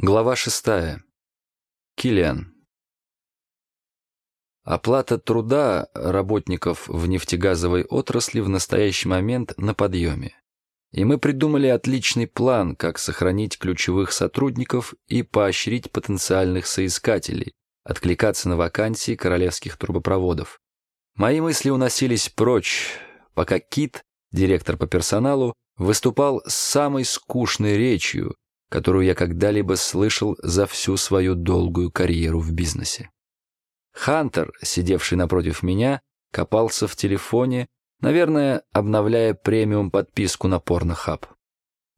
Глава шестая. Киллиан. Оплата труда работников в нефтегазовой отрасли в настоящий момент на подъеме. И мы придумали отличный план, как сохранить ключевых сотрудников и поощрить потенциальных соискателей, откликаться на вакансии королевских трубопроводов. Мои мысли уносились прочь, пока Кит, директор по персоналу, выступал с самой скучной речью, которую я когда-либо слышал за всю свою долгую карьеру в бизнесе. Хантер, сидевший напротив меня, копался в телефоне, наверное, обновляя премиум-подписку на Порнохаб.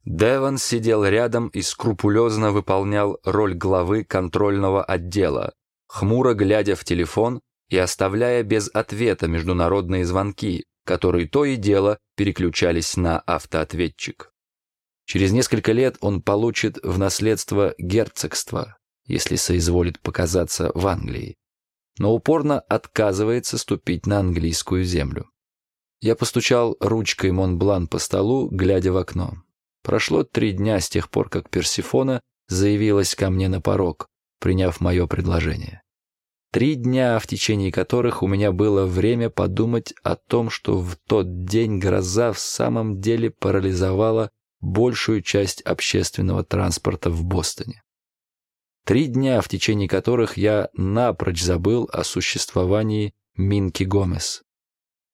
Деван сидел рядом и скрупулезно выполнял роль главы контрольного отдела, хмуро глядя в телефон и оставляя без ответа международные звонки, которые то и дело переключались на автоответчик. Через несколько лет он получит в наследство герцогство, если соизволит показаться в Англии, но упорно отказывается ступить на английскую землю. Я постучал ручкой Монблан по столу, глядя в окно. Прошло три дня с тех пор, как Персифона заявилась ко мне на порог, приняв мое предложение. Три дня, в течение которых у меня было время подумать о том, что в тот день гроза в самом деле парализовала большую часть общественного транспорта в Бостоне. Три дня, в течение которых я напрочь забыл о существовании Минки Гомес.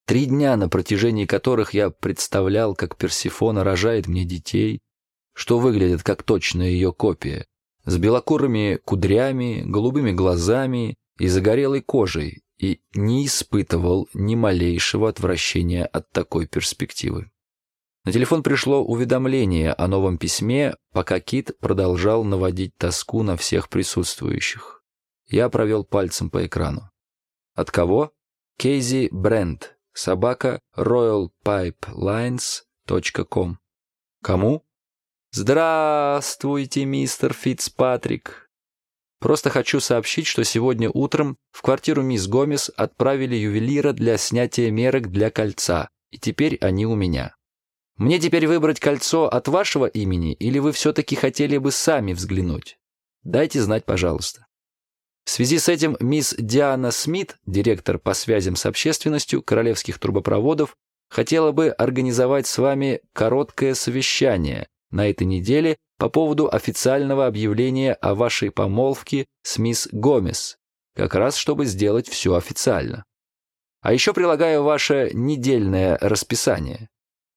Три дня, на протяжении которых я представлял, как Персифона рожает мне детей, что выглядит как точная ее копия, с белокурыми кудрями, голубыми глазами и загорелой кожей, и не испытывал ни малейшего отвращения от такой перспективы. На телефон пришло уведомление о новом письме, пока Кит продолжал наводить тоску на всех присутствующих. Я провел пальцем по экрану. От кого? Кейзи Брент, собака royalpipelines.com. Кому? Здравствуйте, мистер Фицпатрик. Просто хочу сообщить, что сегодня утром в квартиру мисс Гомес отправили ювелира для снятия мерок для кольца, и теперь они у меня. Мне теперь выбрать кольцо от вашего имени, или вы все-таки хотели бы сами взглянуть? Дайте знать, пожалуйста. В связи с этим мисс Диана Смит, директор по связям с общественностью королевских трубопроводов, хотела бы организовать с вами короткое совещание на этой неделе по поводу официального объявления о вашей помолвке с мисс Гомес, как раз чтобы сделать все официально. А еще прилагаю ваше недельное расписание.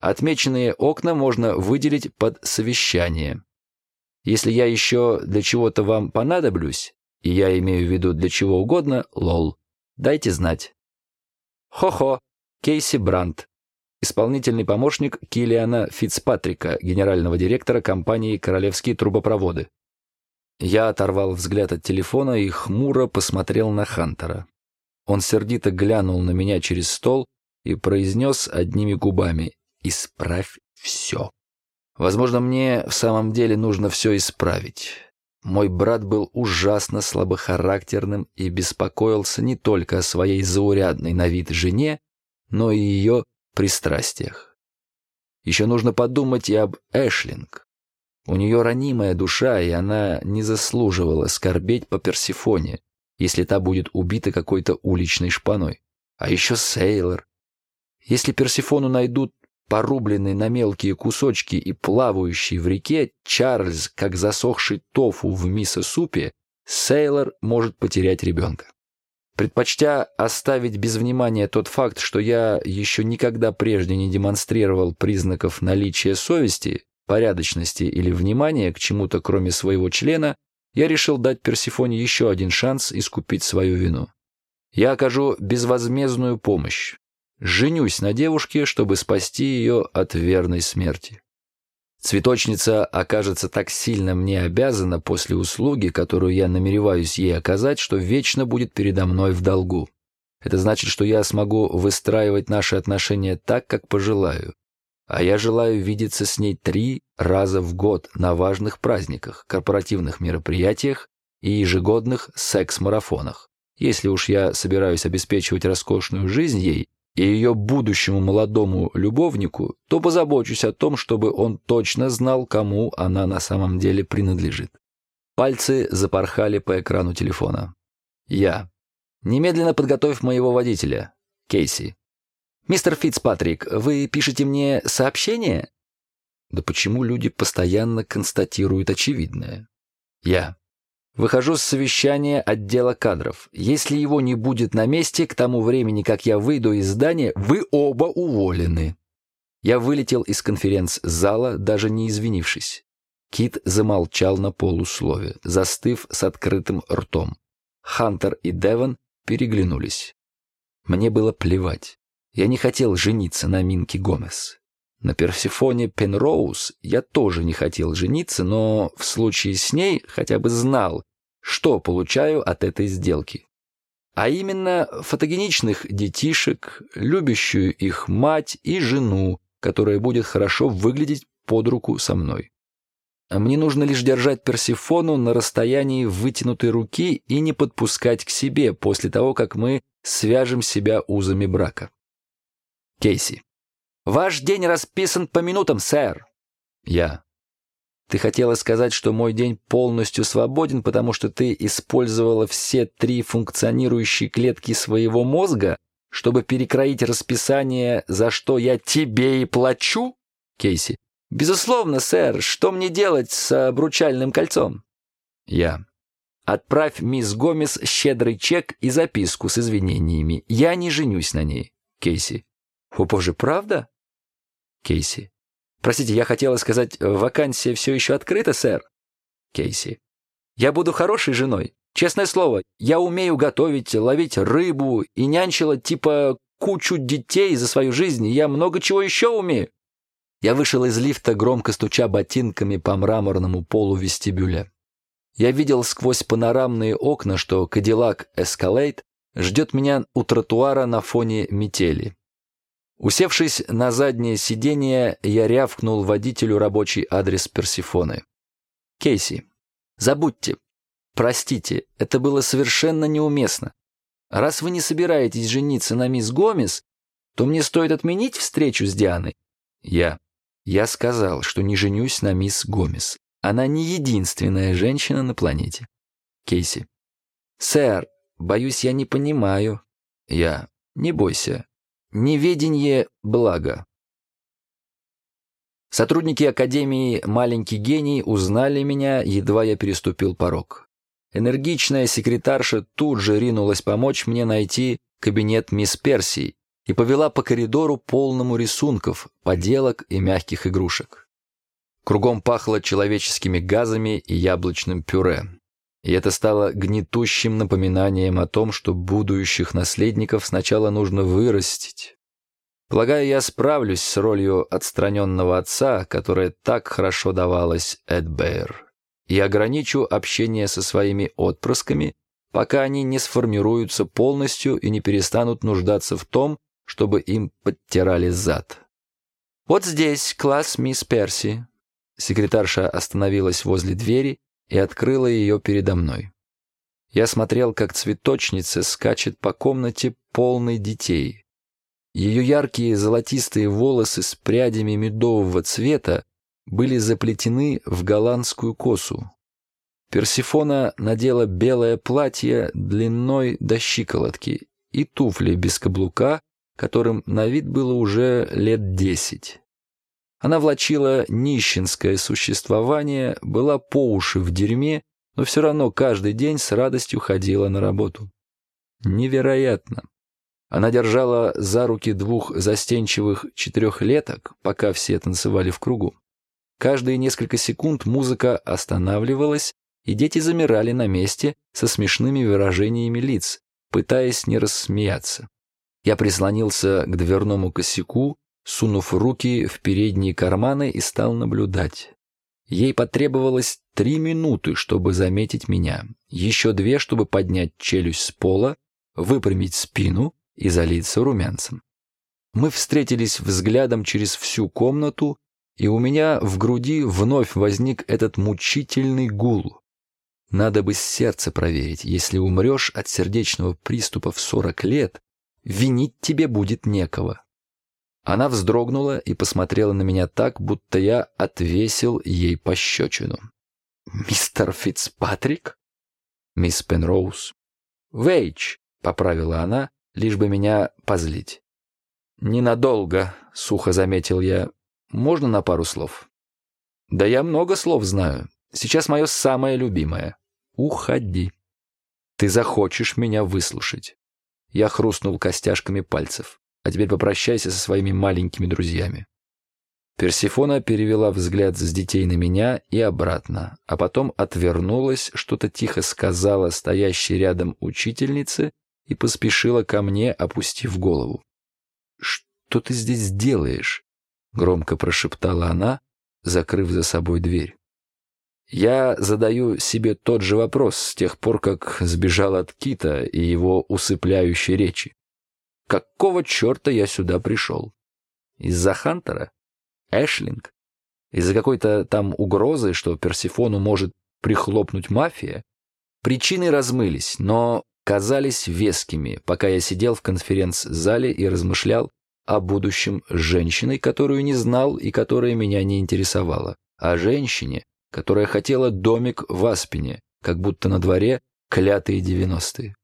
Отмеченные окна можно выделить под совещание. Если я еще для чего-то вам понадоблюсь, и я имею в виду для чего угодно, лол, дайте знать. Хо-хо, Кейси Брандт, исполнительный помощник Килиана Фицпатрика, генерального директора компании «Королевские трубопроводы». Я оторвал взгляд от телефона и хмуро посмотрел на Хантера. Он сердито глянул на меня через стол и произнес одними губами Исправь все. Возможно, мне в самом деле нужно все исправить. Мой брат был ужасно слабохарактерным и беспокоился не только о своей заурядной на вид жене, но и ее пристрастиях. Еще нужно подумать и об Эшлинг. У нее ранимая душа, и она не заслуживала скорбеть по Персифоне, если та будет убита какой-то уличной шпаной. А еще Сейлор. Если Персифону найдут порубленный на мелкие кусочки и плавающий в реке, Чарльз, как засохший тофу в мисо-супе, Сейлор может потерять ребенка. Предпочтя оставить без внимания тот факт, что я еще никогда прежде не демонстрировал признаков наличия совести, порядочности или внимания к чему-то, кроме своего члена, я решил дать Персифоне еще один шанс искупить свою вину. Я окажу безвозмездную помощь, женюсь на девушке, чтобы спасти ее от верной смерти. Цветочница окажется так сильно мне обязана после услуги, которую я намереваюсь ей оказать, что вечно будет передо мной в долгу. Это значит, что я смогу выстраивать наши отношения так, как пожелаю. А я желаю видеться с ней три раза в год на важных праздниках, корпоративных мероприятиях и ежегодных секс-марафонах. Если уж я собираюсь обеспечивать роскошную жизнь ей, и ее будущему молодому любовнику, то позабочусь о том, чтобы он точно знал, кому она на самом деле принадлежит. Пальцы запорхали по экрану телефона. Я. Немедленно подготовь моего водителя. Кейси. «Мистер Фицпатрик, вы пишете мне сообщение?» Да почему люди постоянно констатируют очевидное? Я. Выхожу с совещания отдела кадров. Если его не будет на месте, к тому времени, как я выйду из здания, вы оба уволены. Я вылетел из конференц-зала, даже не извинившись. Кит замолчал на полуслове, застыв с открытым ртом. Хантер и Девон переглянулись. Мне было плевать. Я не хотел жениться на Минке Гомес. На Персифоне Пенроуз я тоже не хотел жениться, но в случае с ней хотя бы знал, что получаю от этой сделки. А именно фотогеничных детишек, любящую их мать и жену, которая будет хорошо выглядеть под руку со мной. Мне нужно лишь держать Персифону на расстоянии вытянутой руки и не подпускать к себе после того, как мы свяжем себя узами брака. Кейси. Ваш день расписан по минутам, сэр. Я. Ты хотела сказать, что мой день полностью свободен, потому что ты использовала все три функционирующие клетки своего мозга, чтобы перекроить расписание, за что я тебе и плачу? Кейси. Безусловно, сэр. Что мне делать с обручальным кольцом? Я. Отправь мисс Гомес щедрый чек и записку с извинениями. Я не женюсь на ней. Кейси. О, боже, правда? Кейси. Простите, я хотела сказать, вакансия все еще открыта, сэр? Кейси. Я буду хорошей женой. Честное слово, я умею готовить, ловить рыбу и нянчила типа кучу детей за свою жизнь, и я много чего еще умею. Я вышел из лифта, громко стуча ботинками по мраморному полу вестибюля. Я видел сквозь панорамные окна, что Кадиллак Эскалейт ждет меня у тротуара на фоне метели. Усевшись на заднее сиденье, я рявкнул водителю рабочий адрес Персифоны. «Кейси, забудьте. Простите, это было совершенно неуместно. Раз вы не собираетесь жениться на мисс Гомес, то мне стоит отменить встречу с Дианой». «Я. Я сказал, что не женюсь на мисс Гомес. Она не единственная женщина на планете». Кейси. «Сэр, боюсь, я не понимаю». «Я. Не бойся, Неведение – благо. Сотрудники Академии «Маленький гений» узнали меня, едва я переступил порог. Энергичная секретарша тут же ринулась помочь мне найти кабинет мисс Персии и повела по коридору полному рисунков, поделок и мягких игрушек. Кругом пахло человеческими газами и яблочным пюре. И это стало гнетущим напоминанием о том, что будущих наследников сначала нужно вырастить. Полагаю, я справлюсь с ролью отстраненного отца, которая так хорошо давалась Эд Бэйр, и ограничу общение со своими отпрысками, пока они не сформируются полностью и не перестанут нуждаться в том, чтобы им подтирали зад. «Вот здесь класс мисс Перси». Секретарша остановилась возле двери и открыла ее передо мной. Я смотрел, как цветочница скачет по комнате полной детей. Ее яркие золотистые волосы с прядями медового цвета были заплетены в голландскую косу. Персифона надела белое платье длиной до щиколотки и туфли без каблука, которым на вид было уже лет десять. Она влачила нищенское существование, была по уши в дерьме, но все равно каждый день с радостью ходила на работу. Невероятно. Она держала за руки двух застенчивых четырехлеток, пока все танцевали в кругу. Каждые несколько секунд музыка останавливалась, и дети замирали на месте со смешными выражениями лиц, пытаясь не рассмеяться. Я прислонился к дверному косяку сунув руки в передние карманы и стал наблюдать. Ей потребовалось три минуты, чтобы заметить меня, еще две, чтобы поднять челюсть с пола, выпрямить спину и залиться румянцем. Мы встретились взглядом через всю комнату, и у меня в груди вновь возник этот мучительный гул. Надо бы сердце проверить, если умрешь от сердечного приступа в сорок лет, винить тебе будет некого. Она вздрогнула и посмотрела на меня так, будто я отвесил ей пощечину. Мистер Фицпатрик? Мисс Пенроуз. Вейч, поправила она, лишь бы меня позлить. Ненадолго, сухо заметил я. Можно на пару слов? Да я много слов знаю. Сейчас мое самое любимое. Уходи. Ты захочешь меня выслушать. Я хрустнул костяшками пальцев. А теперь попрощайся со своими маленькими друзьями. Персифона перевела взгляд с детей на меня и обратно, а потом отвернулась, что-то тихо сказала стоящей рядом учительнице и поспешила ко мне, опустив голову. «Что ты здесь делаешь?» — громко прошептала она, закрыв за собой дверь. Я задаю себе тот же вопрос с тех пор, как сбежал от Кита и его усыпляющей речи. Какого черта я сюда пришел? Из-за Хантера? Эшлинг? Из-за какой-то там угрозы, что Персифону может прихлопнуть мафия? Причины размылись, но казались вескими, пока я сидел в конференц-зале и размышлял о будущем с женщиной, которую не знал и которая меня не интересовала, о женщине, которая хотела домик в Аспине, как будто на дворе клятые девяностые.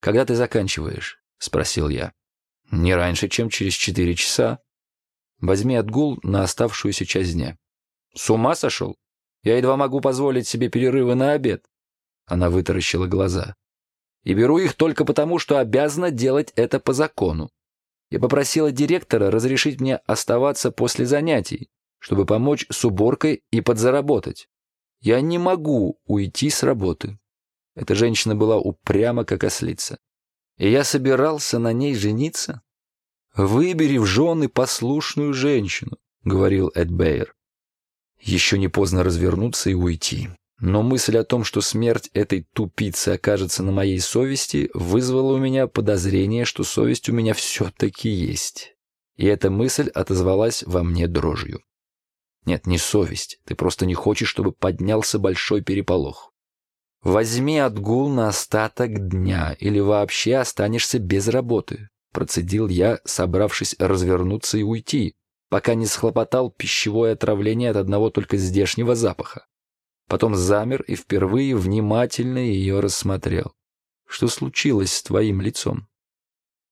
«Когда ты заканчиваешь?» — спросил я. «Не раньше, чем через четыре часа», Возьми отгул на оставшуюся часть дня. С ума сошел? Я едва могу позволить себе перерывы на обед. Она вытаращила глаза. И беру их только потому, что обязана делать это по закону. Я попросила директора разрешить мне оставаться после занятий, чтобы помочь с уборкой и подзаработать. Я не могу уйти с работы. Эта женщина была упряма, как ослица. И я собирался на ней жениться. «Выбери в жены послушную женщину», — говорил Эд Бейер. Еще не поздно развернуться и уйти. Но мысль о том, что смерть этой тупицы окажется на моей совести, вызвала у меня подозрение, что совесть у меня все-таки есть. И эта мысль отозвалась во мне дрожью. Нет, не совесть. Ты просто не хочешь, чтобы поднялся большой переполох. Возьми отгул на остаток дня, или вообще останешься без работы. Процедил я, собравшись развернуться и уйти, пока не схлопотал пищевое отравление от одного только здешнего запаха. Потом замер и впервые внимательно ее рассмотрел. Что случилось с твоим лицом?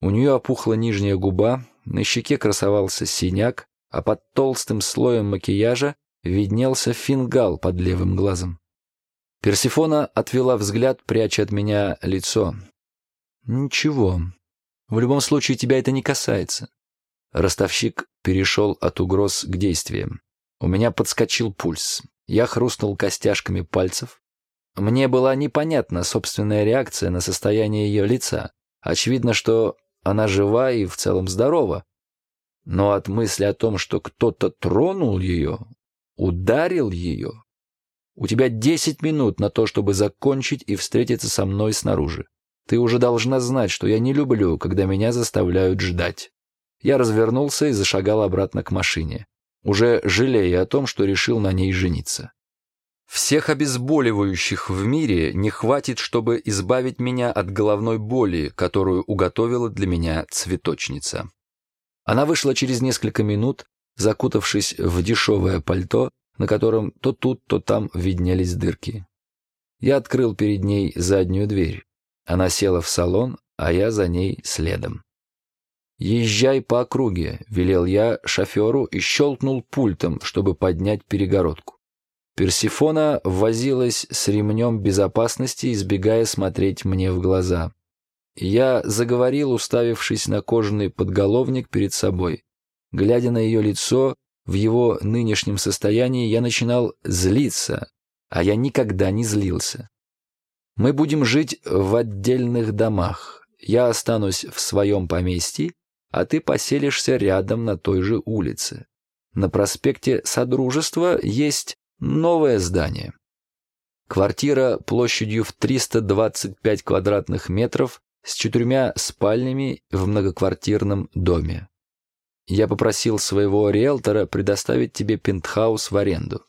У нее опухла нижняя губа, на щеке красовался синяк, а под толстым слоем макияжа виднелся фингал под левым глазом. Персифона отвела взгляд, пряча от меня лицо. «Ничего, в любом случае тебя это не касается». Ростовщик перешел от угроз к действиям. У меня подскочил пульс. Я хрустнул костяшками пальцев. Мне была непонятна собственная реакция на состояние ее лица. Очевидно, что она жива и в целом здорова. Но от мысли о том, что кто-то тронул ее, ударил ее... У тебя десять минут на то, чтобы закончить и встретиться со мной снаружи. Ты уже должна знать, что я не люблю, когда меня заставляют ждать». Я развернулся и зашагал обратно к машине, уже жалея о том, что решил на ней жениться. Всех обезболивающих в мире не хватит, чтобы избавить меня от головной боли, которую уготовила для меня цветочница. Она вышла через несколько минут, закутавшись в дешевое пальто, на котором то тут, то там виднелись дырки. Я открыл перед ней заднюю дверь. Она села в салон, а я за ней следом. «Езжай по округе», — велел я шоферу и щелкнул пультом, чтобы поднять перегородку. Персифона возилась с ремнем безопасности, избегая смотреть мне в глаза. Я заговорил, уставившись на кожаный подголовник перед собой. Глядя на ее лицо, в его нынешнем состоянии я начинал злиться, а я никогда не злился. Мы будем жить в отдельных домах. Я останусь в своем поместье, а ты поселишься рядом на той же улице. На проспекте Содружества есть новое здание. Квартира площадью в 325 квадратных метров с четырьмя спальнями в многоквартирном доме. Я попросил своего риэлтора предоставить тебе пентхаус в аренду.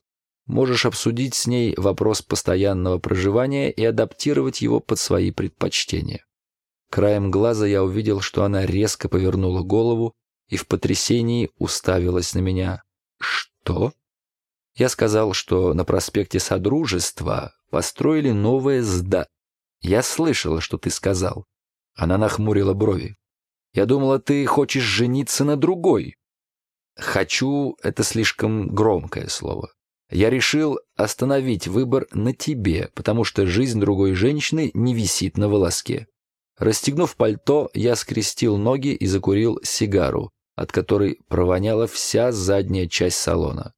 Можешь обсудить с ней вопрос постоянного проживания и адаптировать его под свои предпочтения. Краем глаза я увидел, что она резко повернула голову и в потрясении уставилась на меня. «Что?» Я сказал, что на проспекте Содружества построили новое зда. Я слышала, что ты сказал. Она нахмурила брови. Я думала, ты хочешь жениться на другой. «Хочу» — это слишком громкое слово. Я решил остановить выбор на тебе, потому что жизнь другой женщины не висит на волоске. Расстегнув пальто, я скрестил ноги и закурил сигару, от которой провоняла вся задняя часть салона.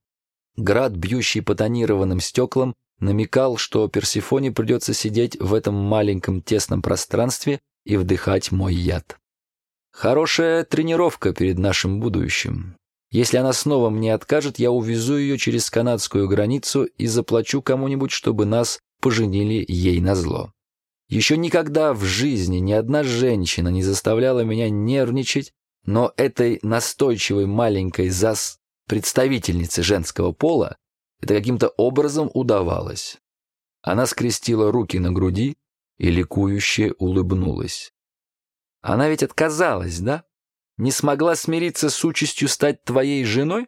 Град, бьющий по тонированным стеклам, намекал, что Персифоне придется сидеть в этом маленьком тесном пространстве и вдыхать мой яд. Хорошая тренировка перед нашим будущим. Если она снова мне откажет, я увезу ее через канадскую границу и заплачу кому-нибудь, чтобы нас поженили ей на зло. Еще никогда в жизни ни одна женщина не заставляла меня нервничать, но этой настойчивой маленькой зас представительнице женского пола это каким-то образом удавалось. Она скрестила руки на груди и ликующе улыбнулась. Она ведь отказалась, да? не смогла смириться с участью стать твоей женой?»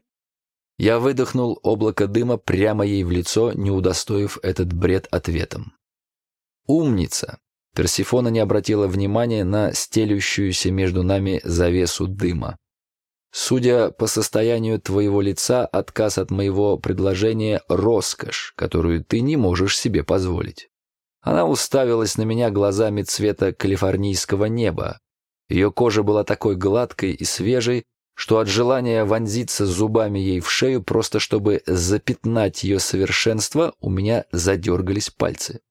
Я выдохнул облако дыма прямо ей в лицо, не удостоив этот бред ответом. «Умница!» Персифона не обратила внимания на стелющуюся между нами завесу дыма. «Судя по состоянию твоего лица, отказ от моего предложения — роскошь, которую ты не можешь себе позволить». Она уставилась на меня глазами цвета калифорнийского неба, ее кожа была такой гладкой и свежей, что от желания вонзиться зубами ей в шею, просто чтобы запятнать ее совершенство, у меня задергались пальцы.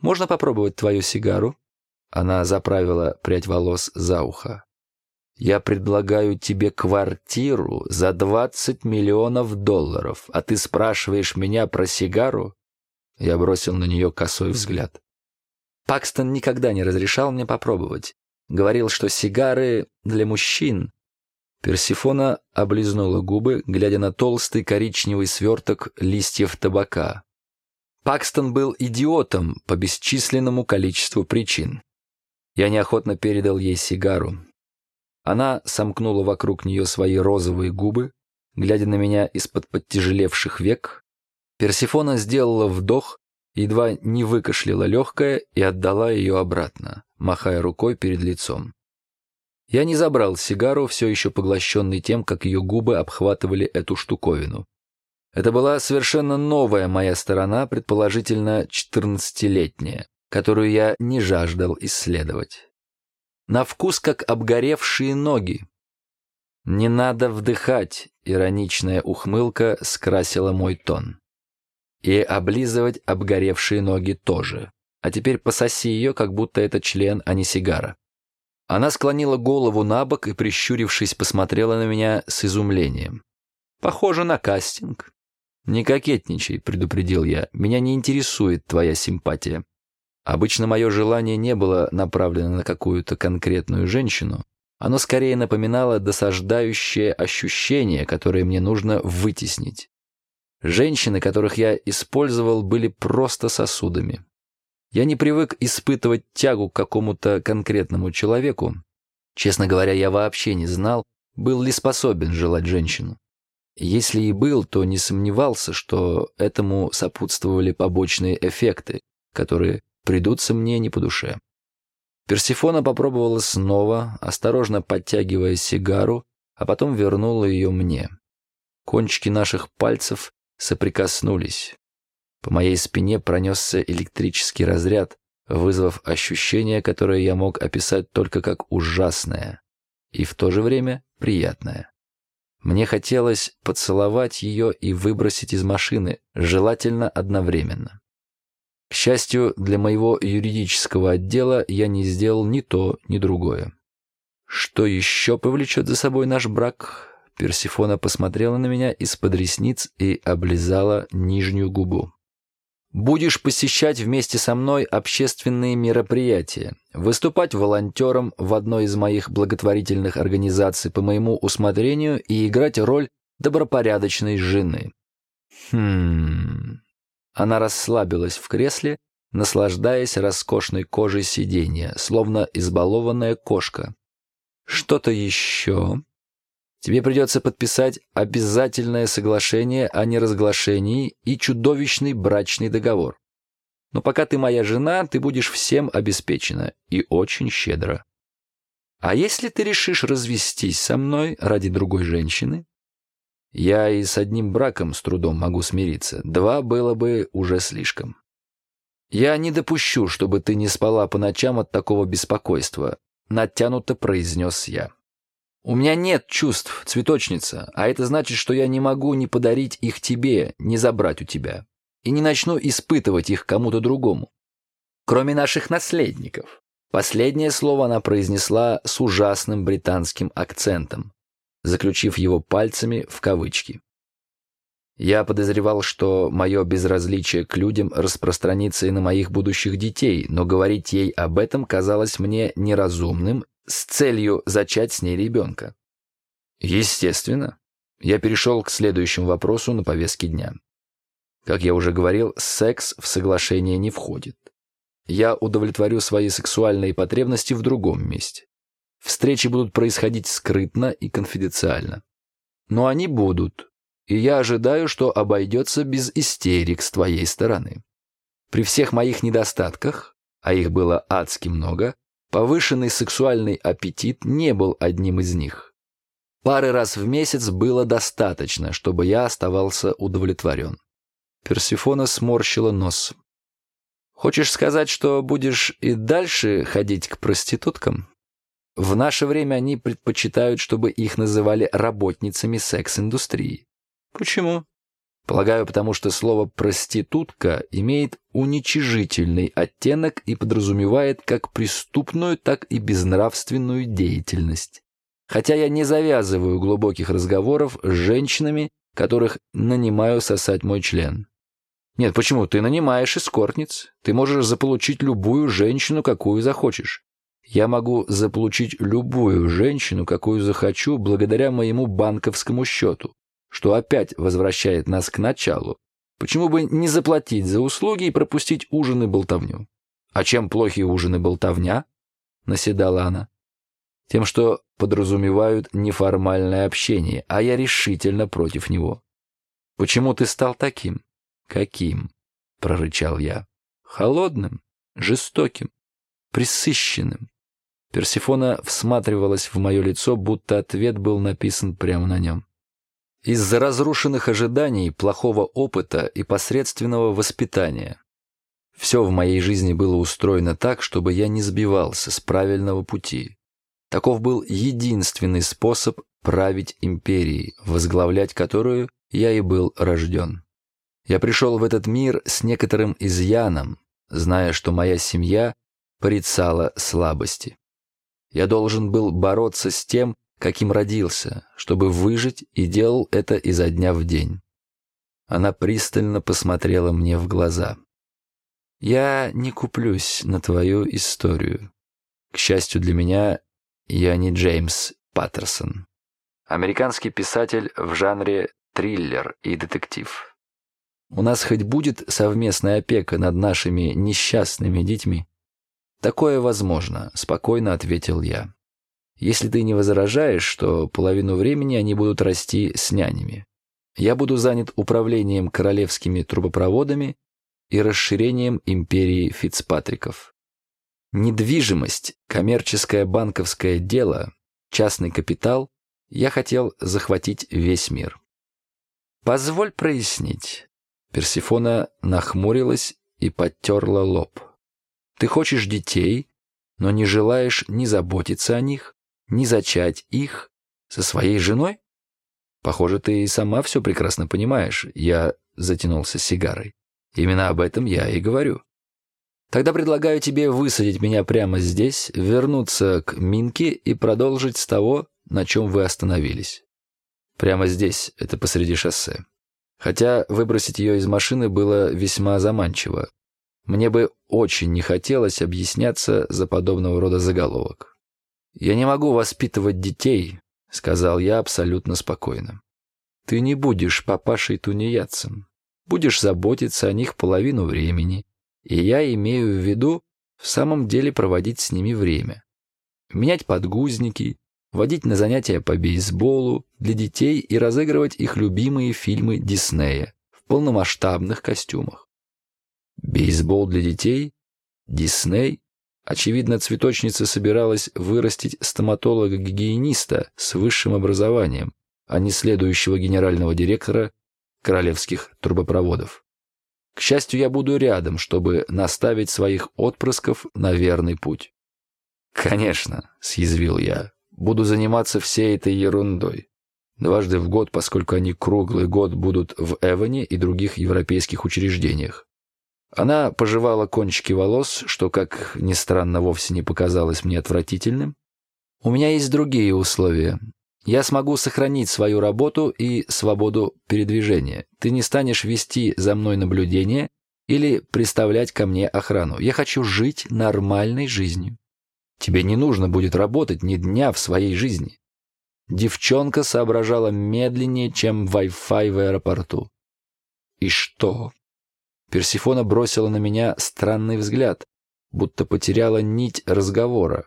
«Можно попробовать твою сигару?» Она заправила прядь волос за ухо. «Я предлагаю тебе квартиру за 20 миллионов долларов, а ты спрашиваешь меня про сигару?» Я бросил на нее косой взгляд. Пакстон никогда не разрешал мне попробовать. Говорил, что сигары для мужчин. Персифона облизнула губы, глядя на толстый коричневый сверток листьев табака. Пакстон был идиотом по бесчисленному количеству причин. Я неохотно передал ей сигару. Она сомкнула вокруг нее свои розовые губы, глядя на меня из-под подтяжелевших век. Персифона сделала вдох, едва не выкашляла легкое и отдала ее обратно махая рукой перед лицом. Я не забрал сигару, все еще поглощенный тем, как ее губы обхватывали эту штуковину. Это была совершенно новая моя сторона, предположительно четырнадцатилетняя, которую я не жаждал исследовать. На вкус, как обгоревшие ноги. «Не надо вдыхать», — ироничная ухмылка скрасила мой тон. «И облизывать обгоревшие ноги тоже а теперь пососи ее, как будто это член, а не сигара». Она склонила голову на бок и, прищурившись, посмотрела на меня с изумлением. «Похоже на кастинг». «Не кокетничай», — предупредил я. «Меня не интересует твоя симпатия». Обычно мое желание не было направлено на какую-то конкретную женщину. Оно скорее напоминало досаждающее ощущение, которое мне нужно вытеснить. Женщины, которых я использовал, были просто сосудами. Я не привык испытывать тягу к какому-то конкретному человеку. Честно говоря, я вообще не знал, был ли способен желать женщину. Если и был, то не сомневался, что этому сопутствовали побочные эффекты, которые придутся мне не по душе. Персифона попробовала снова, осторожно подтягивая сигару, а потом вернула ее мне. Кончики наших пальцев соприкоснулись. По моей спине пронесся электрический разряд, вызвав ощущение, которое я мог описать только как ужасное и в то же время приятное. Мне хотелось поцеловать ее и выбросить из машины, желательно одновременно. К счастью, для моего юридического отдела я не сделал ни то, ни другое. Что еще повлечет за собой наш брак? Персифона посмотрела на меня из-под ресниц и облизала нижнюю губу. Будешь посещать вместе со мной общественные мероприятия, выступать волонтером в одной из моих благотворительных организаций по моему усмотрению и играть роль добропорядочной жены. Хм... Она расслабилась в кресле, наслаждаясь роскошной кожей сиденья, словно избалованная кошка. Что-то еще? Тебе придется подписать обязательное соглашение о неразглашении и чудовищный брачный договор. Но пока ты моя жена, ты будешь всем обеспечена и очень щедро. А если ты решишь развестись со мной ради другой женщины? Я и с одним браком с трудом могу смириться. Два было бы уже слишком. Я не допущу, чтобы ты не спала по ночам от такого беспокойства, натянуто произнес я. У меня нет чувств, цветочница, а это значит, что я не могу ни подарить их тебе, ни забрать у тебя. И не начну испытывать их кому-то другому. Кроме наших наследников. Последнее слово она произнесла с ужасным британским акцентом, заключив его пальцами в кавычки. Я подозревал, что мое безразличие к людям распространится и на моих будущих детей, но говорить ей об этом казалось мне неразумным с целью зачать с ней ребенка. Естественно, я перешел к следующему вопросу на повестке дня. Как я уже говорил, секс в соглашение не входит. Я удовлетворю свои сексуальные потребности в другом месте. Встречи будут происходить скрытно и конфиденциально. Но они будут, и я ожидаю, что обойдется без истерик с твоей стороны. При всех моих недостатках, а их было адски много, Повышенный сексуальный аппетит не был одним из них. Пары раз в месяц было достаточно, чтобы я оставался удовлетворен. Персифона сморщила нос. «Хочешь сказать, что будешь и дальше ходить к проституткам?» В наше время они предпочитают, чтобы их называли работницами секс-индустрии. Почему? Полагаю, потому что слово «проститутка» имеет уничижительный оттенок и подразумевает как преступную, так и безнравственную деятельность. Хотя я не завязываю глубоких разговоров с женщинами, которых нанимаю сосать мой член. Нет, почему? Ты нанимаешь эскортниц. Ты можешь заполучить любую женщину, какую захочешь. Я могу заполучить любую женщину, какую захочу, благодаря моему банковскому счету что опять возвращает нас к началу. Почему бы не заплатить за услуги и пропустить ужин и болтовню? А чем плохи ужин и болтовня? Наседала она. Тем, что подразумевают неформальное общение, а я решительно против него. Почему ты стал таким? Каким? Прорычал я. Холодным, жестоким, присыщенным. Персифона всматривалась в мое лицо, будто ответ был написан прямо на нем. Из-за разрушенных ожиданий, плохого опыта и посредственного воспитания. Все в моей жизни было устроено так, чтобы я не сбивался с правильного пути. Таков был единственный способ править империей, возглавлять которую я и был рожден. Я пришел в этот мир с некоторым изъяном, зная, что моя семья порицала слабости. Я должен был бороться с тем, каким родился, чтобы выжить, и делал это изо дня в день. Она пристально посмотрела мне в глаза. «Я не куплюсь на твою историю. К счастью для меня, я не Джеймс Паттерсон. Американский писатель в жанре триллер и детектив. У нас хоть будет совместная опека над нашими несчастными детьми?» «Такое возможно», — спокойно ответил я если ты не возражаешь, что половину времени они будут расти с нянями. Я буду занят управлением королевскими трубопроводами и расширением империи Фицпатриков. Недвижимость, коммерческое банковское дело, частный капитал я хотел захватить весь мир. Позволь прояснить. Персифона нахмурилась и подтерла лоб. Ты хочешь детей, но не желаешь ни заботиться о них, не зачать их со своей женой? Похоже, ты и сама все прекрасно понимаешь. Я затянулся сигарой. Именно об этом я и говорю. Тогда предлагаю тебе высадить меня прямо здесь, вернуться к Минке и продолжить с того, на чем вы остановились. Прямо здесь, это посреди шоссе. Хотя выбросить ее из машины было весьма заманчиво. Мне бы очень не хотелось объясняться за подобного рода заголовок. «Я не могу воспитывать детей», — сказал я абсолютно спокойно. «Ты не будешь папашей-тунеядцем. Будешь заботиться о них половину времени. И я имею в виду в самом деле проводить с ними время. Менять подгузники, водить на занятия по бейсболу для детей и разыгрывать их любимые фильмы Диснея в полномасштабных костюмах. Бейсбол для детей? Дисней? Очевидно, цветочница собиралась вырастить стоматолога-гигиениста с высшим образованием, а не следующего генерального директора королевских трубопроводов. К счастью, я буду рядом, чтобы наставить своих отпрысков на верный путь. «Конечно», — съязвил я, — «буду заниматься всей этой ерундой. Дважды в год, поскольку они круглый год будут в Эване и других европейских учреждениях. Она пожевала кончики волос, что, как ни странно, вовсе не показалось мне отвратительным. «У меня есть другие условия. Я смогу сохранить свою работу и свободу передвижения. Ты не станешь вести за мной наблюдение или представлять ко мне охрану. Я хочу жить нормальной жизнью. Тебе не нужно будет работать ни дня в своей жизни». Девчонка соображала медленнее, чем Wi-Fi в аэропорту. «И что?» Персифона бросила на меня странный взгляд, будто потеряла нить разговора.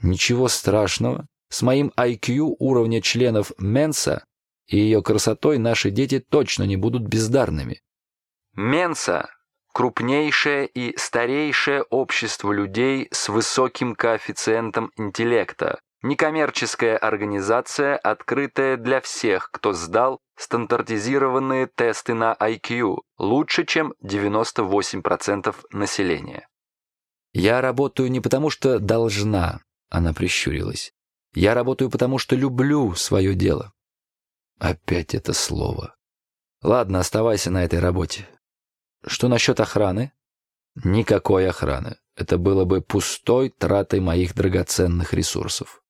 Ничего страшного. С моим IQ уровня членов Менса и ее красотой наши дети точно не будут бездарными. Менса — крупнейшее и старейшее общество людей с высоким коэффициентом интеллекта, Некоммерческая организация, открытая для всех, кто сдал стандартизированные тесты на IQ, лучше, чем 98% населения. «Я работаю не потому, что должна», — она прищурилась. «Я работаю потому, что люблю свое дело». Опять это слово. Ладно, оставайся на этой работе. Что насчет охраны? Никакой охраны. Это было бы пустой тратой моих драгоценных ресурсов.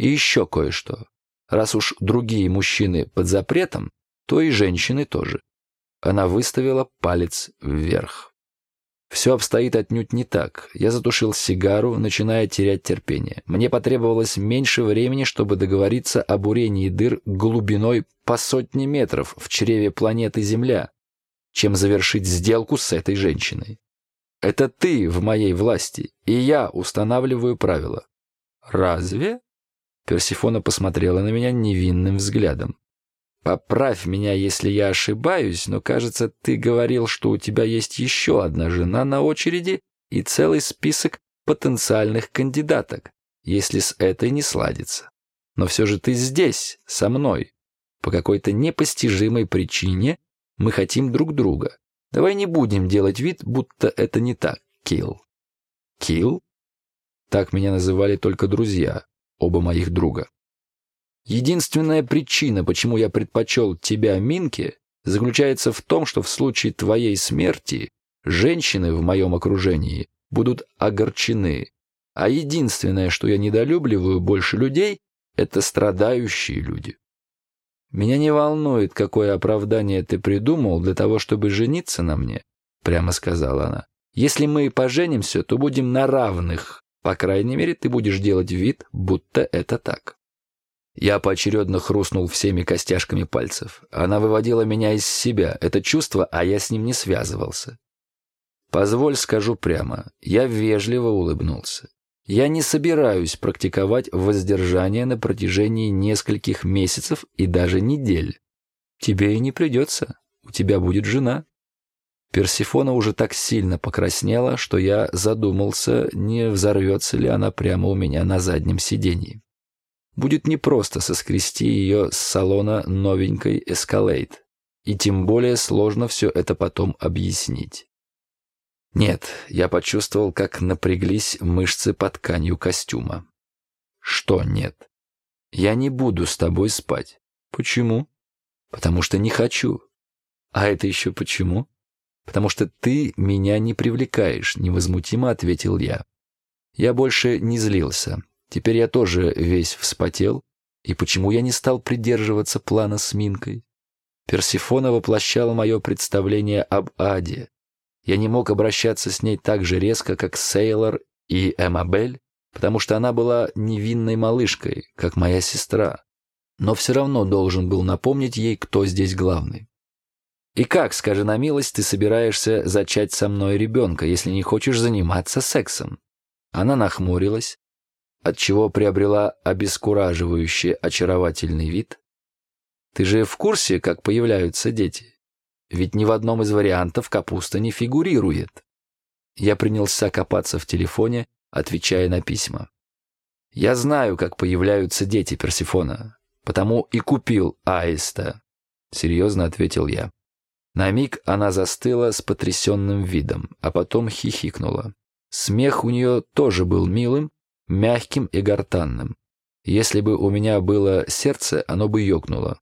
И еще кое-что. Раз уж другие мужчины под запретом, то и женщины тоже. Она выставила палец вверх. Все обстоит отнюдь не так. Я затушил сигару, начиная терять терпение. Мне потребовалось меньше времени, чтобы договориться о бурении дыр глубиной по сотни метров в чреве планеты Земля, чем завершить сделку с этой женщиной. Это ты в моей власти, и я устанавливаю правила. Разве? Персифона посмотрела на меня невинным взглядом. «Поправь меня, если я ошибаюсь, но, кажется, ты говорил, что у тебя есть еще одна жена на очереди и целый список потенциальных кандидаток, если с этой не сладится. Но все же ты здесь, со мной. По какой-то непостижимой причине мы хотим друг друга. Давай не будем делать вид, будто это не так, Килл». «Килл?» Так меня называли только друзья, оба моих друга. Единственная причина, почему я предпочел тебя, Минке, заключается в том, что в случае твоей смерти женщины в моем окружении будут огорчены, а единственное, что я недолюбливаю больше людей, это страдающие люди. Меня не волнует, какое оправдание ты придумал для того, чтобы жениться на мне, прямо сказала она. Если мы поженимся, то будем на равных по крайней мере, ты будешь делать вид, будто это так. Я поочередно хрустнул всеми костяшками пальцев. Она выводила меня из себя, это чувство, а я с ним не связывался. Позволь скажу прямо, я вежливо улыбнулся. Я не собираюсь практиковать воздержание на протяжении нескольких месяцев и даже недель. Тебе и не придется, у тебя будет жена. Персифона уже так сильно покраснела, что я задумался, не взорвется ли она прямо у меня на заднем сиденье. Будет непросто соскрести ее с салона новенькой Escalade, и тем более сложно все это потом объяснить. Нет, я почувствовал, как напряглись мышцы под тканью костюма. Что нет? Я не буду с тобой спать. Почему? Потому что не хочу. А это еще почему? Потому что ты меня не привлекаешь», — невозмутимо ответил я. Я больше не злился. Теперь я тоже весь вспотел. И почему я не стал придерживаться плана с Минкой? Персифона воплощала мое представление об Аде. Я не мог обращаться с ней так же резко, как Сейлор и Эмабель, потому что она была невинной малышкой, как моя сестра. Но все равно должен был напомнить ей, кто здесь главный. И как, скажи на милость, ты собираешься зачать со мной ребенка, если не хочешь заниматься сексом?» Она нахмурилась. отчего приобрела обескураживающий очаровательный вид? Ты же в курсе, как появляются дети? Ведь ни в одном из вариантов капуста не фигурирует. Я принялся копаться в телефоне, отвечая на письма. Я знаю, как появляются дети Персифона, потому и купил аиста, серьезно ответил я. На миг она застыла с потрясенным видом, а потом хихикнула. Смех у нее тоже был милым, мягким и гортанным. Если бы у меня было сердце, оно бы ёкнуло.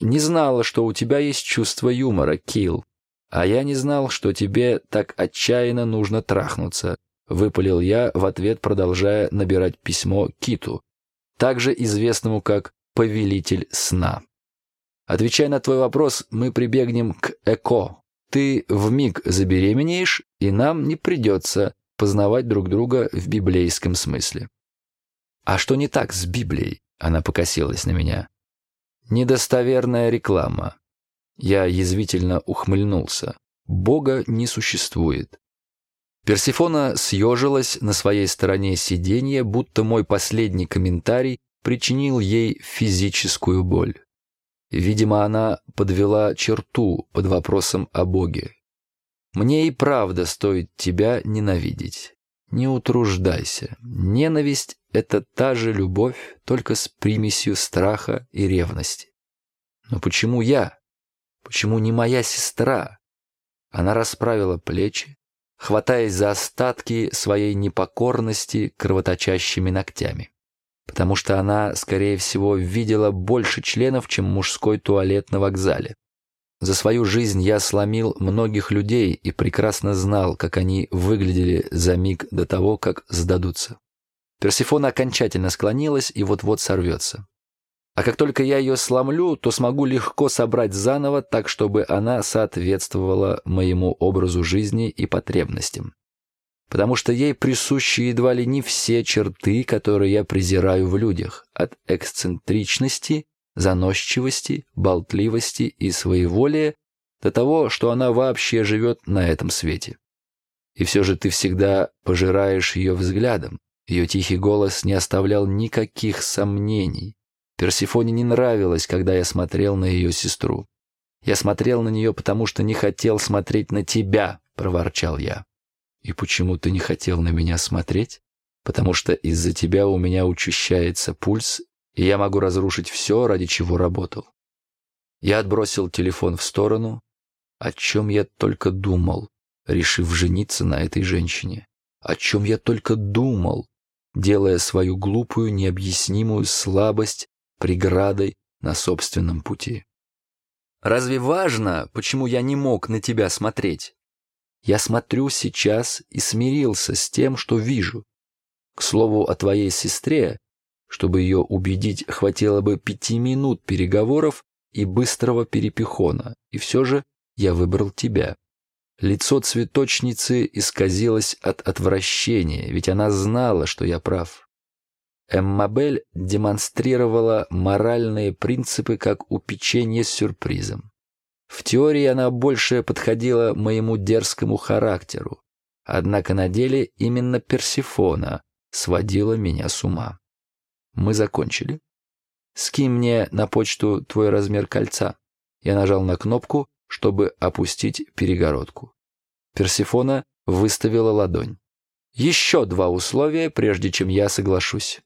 «Не знала, что у тебя есть чувство юмора, Килл. А я не знал, что тебе так отчаянно нужно трахнуться», — выпалил я в ответ, продолжая набирать письмо Киту, также известному как «Повелитель сна». Отвечая на твой вопрос, мы прибегнем к ЭКО. Ты вмиг забеременеешь, и нам не придется познавать друг друга в библейском смысле. А что не так с Библией? Она покосилась на меня. Недостоверная реклама. Я язвительно ухмыльнулся. Бога не существует. Персифона съежилась на своей стороне сиденья, будто мой последний комментарий причинил ей физическую боль. Видимо, она подвела черту под вопросом о Боге. «Мне и правда стоит тебя ненавидеть. Не утруждайся. Ненависть — это та же любовь, только с примесью страха и ревности. Но почему я? Почему не моя сестра?» Она расправила плечи, хватаясь за остатки своей непокорности кровоточащими ногтями потому что она, скорее всего, видела больше членов, чем мужской туалет на вокзале. За свою жизнь я сломил многих людей и прекрасно знал, как они выглядели за миг до того, как сдадутся. Персифона окончательно склонилась и вот-вот сорвется. А как только я ее сломлю, то смогу легко собрать заново так, чтобы она соответствовала моему образу жизни и потребностям потому что ей присущи едва ли не все черты, которые я презираю в людях, от эксцентричности, заносчивости, болтливости и своеволия до того, что она вообще живет на этом свете. И все же ты всегда пожираешь ее взглядом. Ее тихий голос не оставлял никаких сомнений. Персифоне не нравилось, когда я смотрел на ее сестру. «Я смотрел на нее, потому что не хотел смотреть на тебя», — проворчал я. И почему ты не хотел на меня смотреть? Потому что из-за тебя у меня учащается пульс, и я могу разрушить все, ради чего работал. Я отбросил телефон в сторону, о чем я только думал, решив жениться на этой женщине. О чем я только думал, делая свою глупую, необъяснимую слабость преградой на собственном пути. Разве важно, почему я не мог на тебя смотреть? Я смотрю сейчас и смирился с тем, что вижу. К слову о твоей сестре, чтобы ее убедить, хватило бы пяти минут переговоров и быстрого перепихона, и все же я выбрал тебя. Лицо цветочницы исказилось от отвращения, ведь она знала, что я прав. Эммабель демонстрировала моральные принципы, как у печенья с сюрпризом. В теории она больше подходила моему дерзкому характеру, однако на деле именно Персифона сводила меня с ума. Мы закончили. Скинь мне на почту твой размер кольца. Я нажал на кнопку, чтобы опустить перегородку. Персифона выставила ладонь. Еще два условия, прежде чем я соглашусь.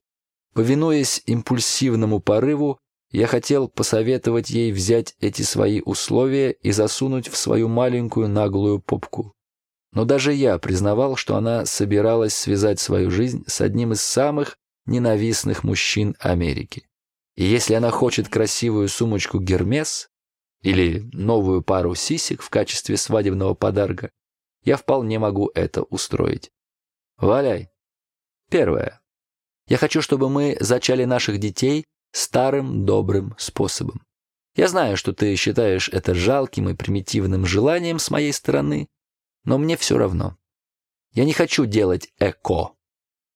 Повинуясь импульсивному порыву, я хотел посоветовать ей взять эти свои условия и засунуть в свою маленькую наглую попку. Но даже я признавал, что она собиралась связать свою жизнь с одним из самых ненавистных мужчин Америки. И если она хочет красивую сумочку «Гермес» или новую пару сисек в качестве свадебного подарка, я вполне могу это устроить. Валяй. Первое. Я хочу, чтобы мы зачали наших детей старым добрым способом. Я знаю, что ты считаешь это жалким и примитивным желанием с моей стороны, но мне все равно. Я не хочу делать эко.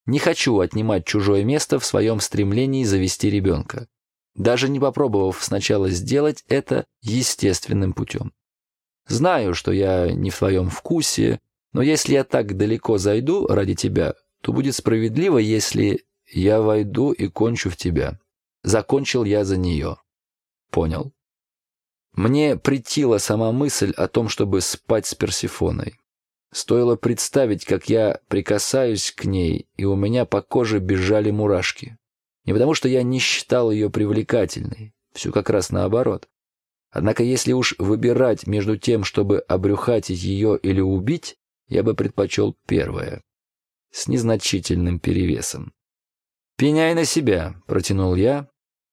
Не хочу отнимать чужое место в своем стремлении завести ребенка, даже не попробовав сначала сделать это естественным путем. Знаю, что я не в твоем вкусе, но если я так далеко зайду ради тебя, то будет справедливо, если я войду и кончу в тебя. Закончил я за нее. Понял. Мне притила сама мысль о том, чтобы спать с Персифоной. Стоило представить, как я прикасаюсь к ней, и у меня по коже бежали мурашки. Не потому, что я не считал ее привлекательной, все как раз наоборот. Однако если уж выбирать между тем, чтобы обрюхатить ее или убить, я бы предпочел первое. С незначительным перевесом. «Пеняй на себя», — протянул я.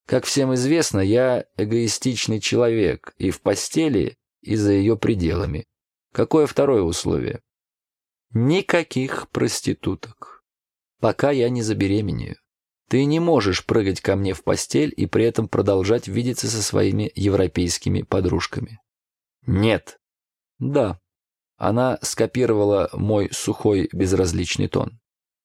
«Как всем известно, я эгоистичный человек и в постели, и за ее пределами. Какое второе условие?» «Никаких проституток. Пока я не забеременею. Ты не можешь прыгать ко мне в постель и при этом продолжать видеться со своими европейскими подружками». «Нет». «Да». Она скопировала мой сухой безразличный тон.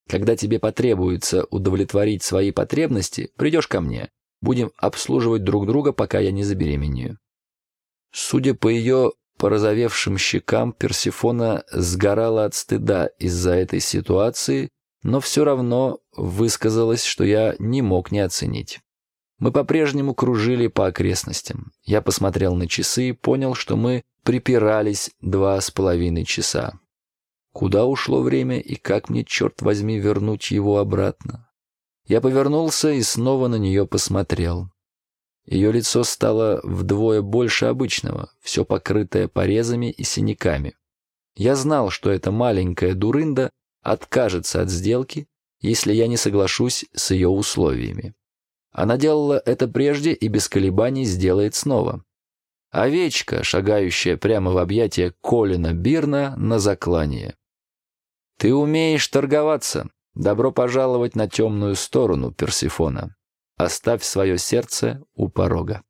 Когда тебе потребуется удовлетворить свои потребности, придешь ко мне. Будем обслуживать друг друга, пока я не забеременею». Судя по ее порозовевшим щекам, Персифона сгорала от стыда из-за этой ситуации, но все равно высказалась, что я не мог не оценить. Мы по-прежнему кружили по окрестностям. Я посмотрел на часы и понял, что мы припирались два с половиной часа. Куда ушло время и как мне, черт возьми, вернуть его обратно? Я повернулся и снова на нее посмотрел. Ее лицо стало вдвое больше обычного, все покрытое порезами и синяками. Я знал, что эта маленькая дурында откажется от сделки, если я не соглашусь с ее условиями. Она делала это прежде и без колебаний сделает снова. Овечка, шагающая прямо в объятия Колина Бирна на заклание. Ты умеешь торговаться. Добро пожаловать на темную сторону, Персифона. Оставь свое сердце у порога.